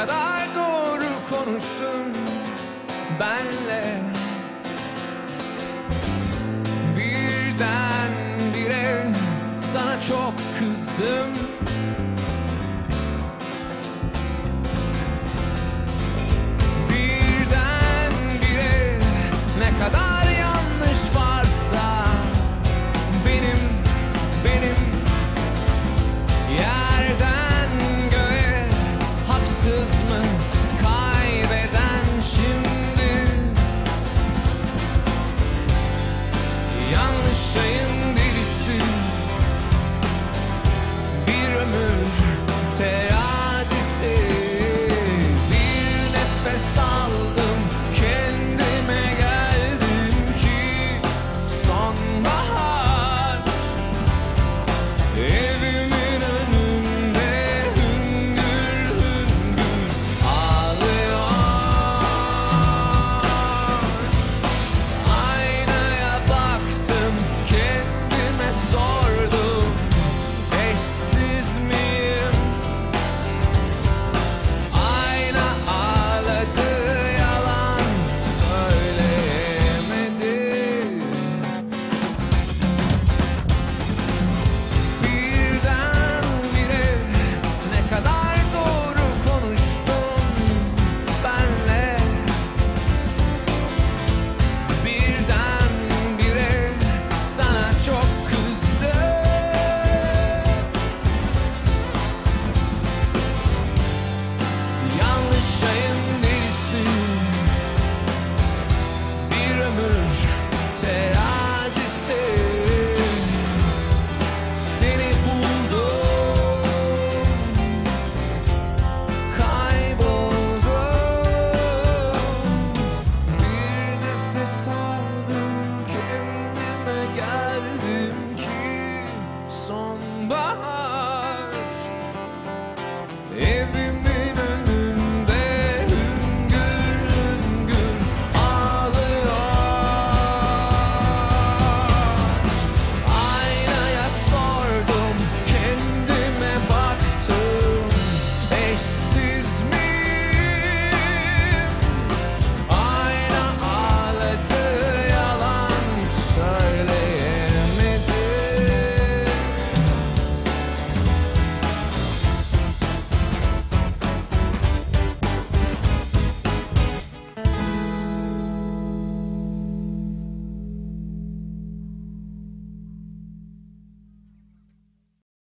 kadar doğru konuştun benle Birden bire sana çok kızdım Birden bire ne kadar yanlış varsa benim benim. Yeah.